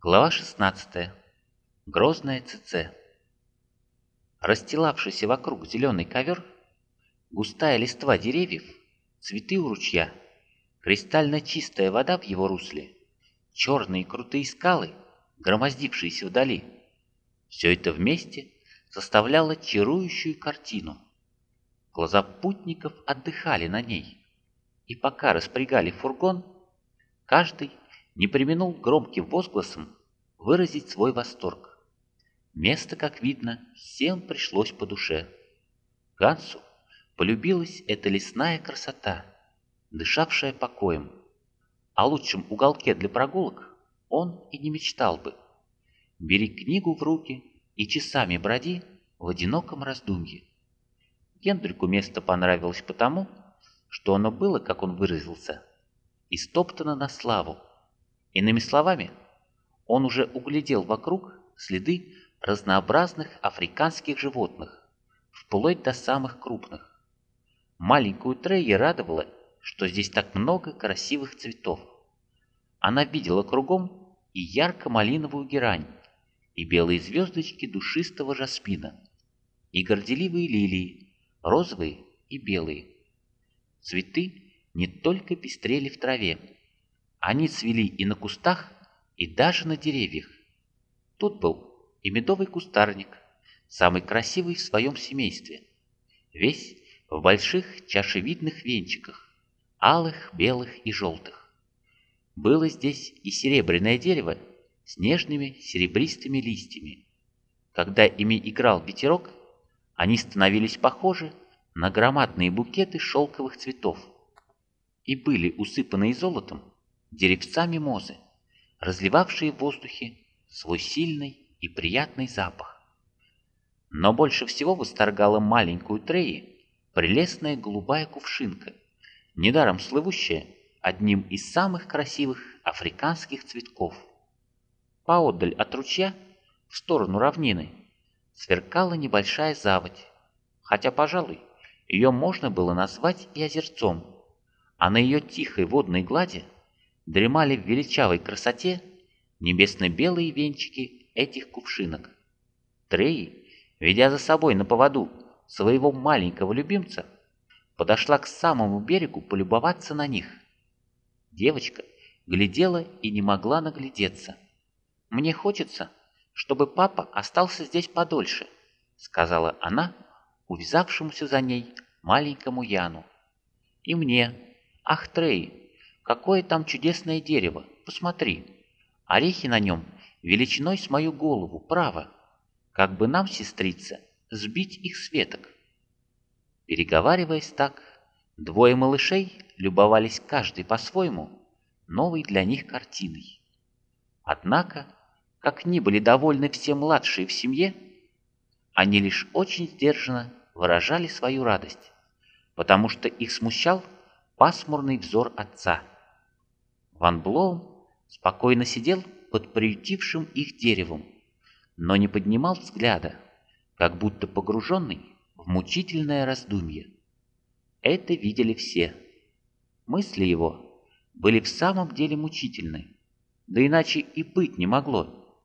Глава 16. Грозная ЦЦ. Расстилавшийся вокруг зеленый ковер, густая листва деревьев, цветы у ручья, кристально чистая вода в его русле, черные крутые скалы, громоздившиеся вдали. Все это вместе составляло чарующую картину. Глаза путников отдыхали на ней, и пока распрягали фургон, каждый не применул громким возгласом выразить свой восторг. Место, как видно, всем пришлось по душе. Гансу полюбилась эта лесная красота, дышавшая покоем. О лучшем уголке для прогулок он и не мечтал бы. Бери книгу в руки и часами броди в одиноком раздумье. Гендрику место понравилось потому, что оно было, как он выразился, истоптано на славу. Иными словами, он уже углядел вокруг следы разнообразных африканских животных, вплоть до самых крупных. Маленькую Трейи радовало, что здесь так много красивых цветов. Она видела кругом и ярко-малиновую герань, и белые звездочки душистого жасмина, и горделивые лилии, розовые и белые. Цветы не только пестрели в траве, они цвели и на кустах, и даже на деревьях. Тут был и медовый кустарник, самый красивый в своем семействе, весь в больших чашевидных венчиках, алых, белых и желтых. Было здесь и серебряное дерево с нежными серебристыми листьями. Когда ими играл ветерок, они становились похожи на громадные букеты шелковых цветов и были усыпаны золотом деревца мимозы, разливавшие в воздухе свой сильный и приятный запах. Но больше всего восторгала маленькую Треи прелестная голубая кувшинка, недаром слывущая одним из самых красивых африканских цветков. Поодаль от ручья, в сторону равнины, сверкала небольшая заводь, хотя, пожалуй, ее можно было назвать и озерцом, а на ее тихой водной глади дремали в величавой красоте небесно-белые венчики этих кувшинок. Трей, ведя за собой на поводу своего маленького любимца, подошла к самому берегу полюбоваться на них. Девочка глядела и не могла наглядеться. «Мне хочется, чтобы папа остался здесь подольше», — сказала она, увязавшемуся за ней маленькому Яну. «И мне. Ах, Трей, Какое там чудесное дерево, посмотри. Орехи на нем величиной с мою голову, право. Как бы нам, сестрица, сбить их с веток. Переговариваясь так, двое малышей любовались каждый по-своему новой для них картиной. Однако, как ни были довольны все младшие в семье, они лишь очень сдержанно выражали свою радость, потому что их смущал пасмурный взор отца – Ван Блоум спокойно сидел под приютившим их деревом, но не поднимал взгляда, как будто погруженный в мучительное раздумье. Это видели все. Мысли его были в самом деле мучительны, да иначе и быть не могло.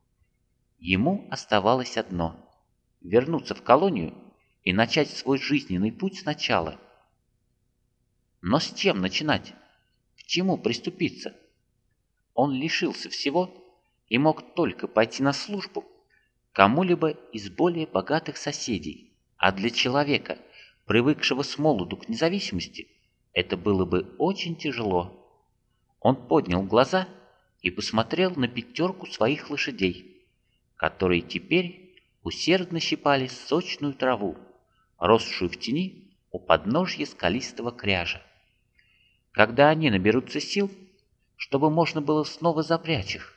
Ему оставалось одно — вернуться в колонию и начать свой жизненный путь сначала. Но с чем начинать? К чему приступиться? Он лишился всего и мог только пойти на службу кому-либо из более богатых соседей. А для человека, привыкшего с молоду к независимости, это было бы очень тяжело. Он поднял глаза и посмотрел на пятерку своих лошадей, которые теперь усердно щипали сочную траву, росшую в тени у подножья скалистого кряжа. Когда они наберутся сил, чтобы можно было снова запрячь их.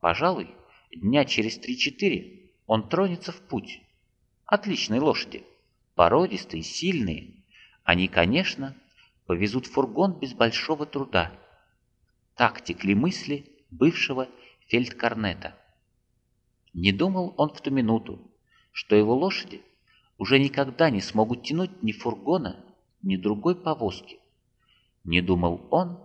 Пожалуй, дня через три-четыре он тронется в путь. Отличные лошади, породистые, сильные. Они, конечно, повезут фургон без большого труда. Так текли мысли бывшего фельдкорнета. Не думал он в ту минуту, что его лошади уже никогда не смогут тянуть ни фургона, ни другой повозки. Не думал он,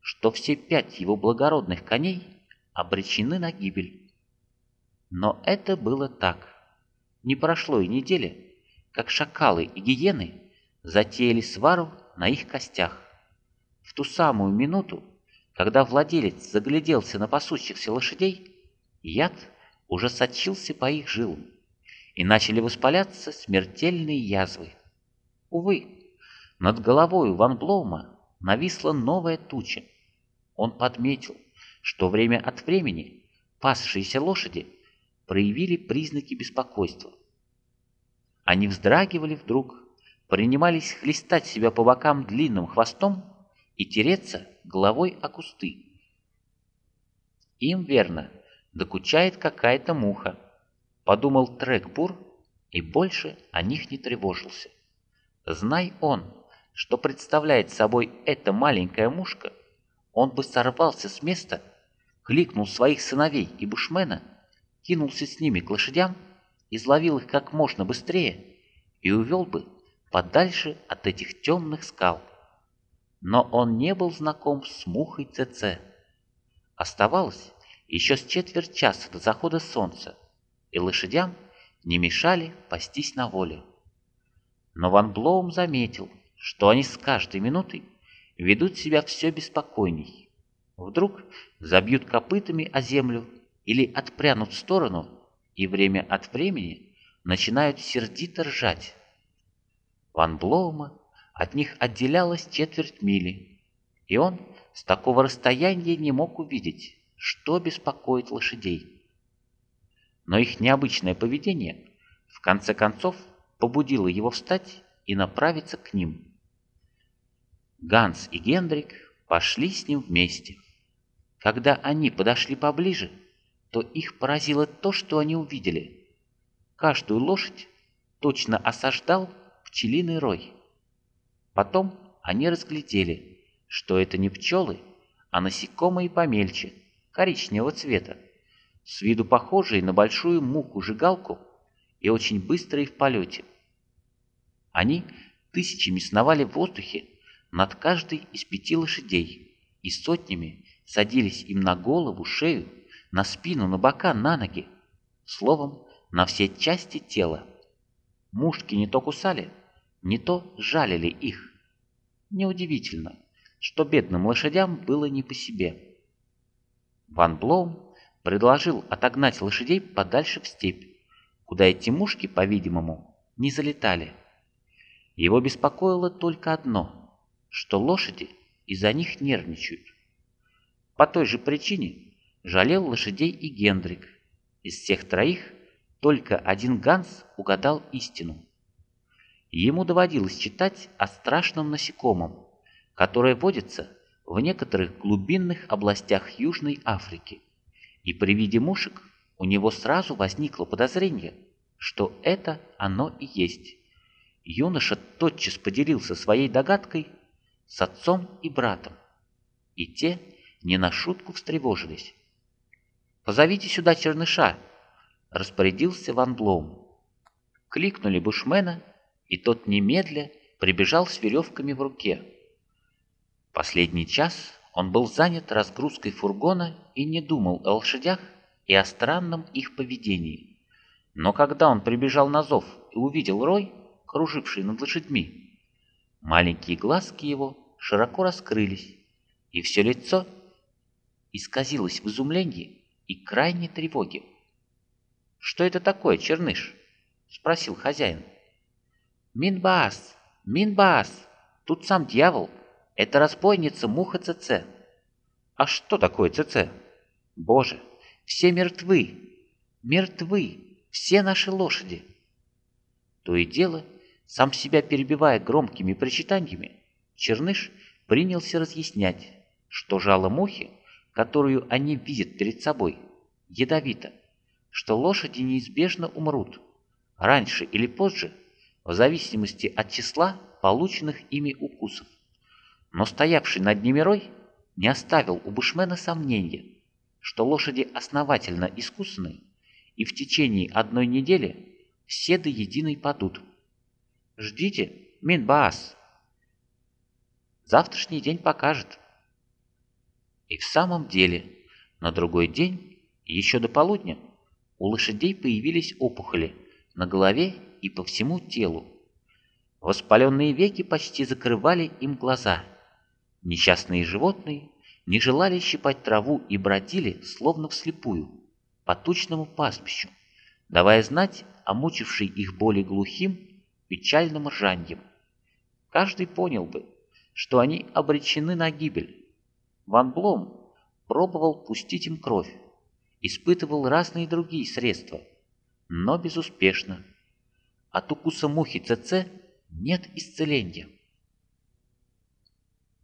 что все пять его благородных коней обречены на гибель. Но это было так. Не прошло и недели, как шакалы и гиены затеяли свару на их костях. В ту самую минуту, когда владелец загляделся на пасущихся лошадей, яд уже сочился по их жилам, и начали воспаляться смертельные язвы. Увы, над головой Ван Блоума нависла новая туча. Он подметил, что время от времени пасшиеся лошади проявили признаки беспокойства. Они вздрагивали вдруг, принимались хлестать себя по бокам длинным хвостом и тереться головой о кусты. Им верно, докучает какая-то муха, подумал Трекбур и больше о них не тревожился. Знай он, что представляет собой эта маленькая мушка, он бы сорвался с места, кликнул своих сыновей и бушмена, кинулся с ними к лошадям, изловил их как можно быстрее и увел бы подальше от этих темных скал. Но он не был знаком с мухой ЦЦ. Оставалось еще с четверть часа до захода солнца, и лошадям не мешали пастись на воле. Но Ван Блоум заметил, что они с каждой минутой ведут себя все беспокойней. Вдруг забьют копытами о землю или отпрянут в сторону и время от времени начинают сердито ржать. Ван Блоума от них отделялась четверть мили, и он с такого расстояния не мог увидеть, что беспокоит лошадей. Но их необычное поведение в конце концов побудило его встать и направиться к ним. Ганс и Гендрик пошли с ним вместе. Когда они подошли поближе, то их поразило то, что они увидели. Каждую лошадь точно осаждал пчелиный рой. Потом они разглядели, что это не пчелы, а насекомые помельче, коричневого цвета, с виду похожие на большую муху-жигалку и очень быстрые в полете. Они тысячами сновали в воздухе над каждой из пяти лошадей и сотнями садились им на голову, шею, на спину, на бока, на ноги, словом, на все части тела. Мушки не то кусали, не то жалили их. Неудивительно, что бедным лошадям было не по себе. Ван Блоум предложил отогнать лошадей подальше в степь, куда эти мушки, по-видимому, не залетали. Его беспокоило только одно, что лошади из-за них нервничают. По той же причине жалел лошадей и Гендрик. Из всех троих только один Ганс угадал истину. Ему доводилось читать о страшном насекомом, которое водится в некоторых глубинных областях Южной Африки. И при виде мушек у него сразу возникло подозрение, что это оно и есть. Юноша тотчас поделился своей догадкой с отцом и братом, и те не на шутку встревожились. «Позовите сюда черныша!» — распорядился Ван Блоум. Кликнули бушмена, и тот немедля прибежал с веревками в руке. Последний час он был занят разгрузкой фургона и не думал о лошадях и о странном их поведении. Но когда он прибежал на зов и увидел рой, круживший над лошадьми, маленькие глазки его широко раскрылись, и все лицо исказилось в изумлении и крайней тревоге. «Что это такое, черныш?» — спросил хозяин. «Минбас! Минбас! Тут сам дьявол!» Это разбойница Муха ЦЦ. А что такое ЦЦ? Боже, все мертвы. Мертвы. Все наши лошади. То и дело, сам себя перебивая громкими причитаниями, Черныш принялся разъяснять, что жало мухи, которую они видят перед собой, ядовито, что лошади неизбежно умрут, раньше или позже, в зависимости от числа полученных ими укусов но стоявший над ними рой не оставил у бушмена сомнения, что лошади основательно искусаны и в течение одной недели все до единой падут. Ждите, Минбаас. Завтрашний день покажет. И в самом деле, На другой день, еще до полудня, у лошадей появились опухоли на голове и по всему телу. Воспаленные веки почти закрывали им глаза. Несчастные животные не желали щипать траву и бродили, словно вслепую, по тучному пастбищу, давая знать о мучившей их боли глухим, печальным ржаньем. Каждый понял бы, что они обречены на гибель. Ван Блом пробовал пустить им кровь, испытывал разные другие средства, но безуспешно. От укуса мухи ЦЦ нет исцеления.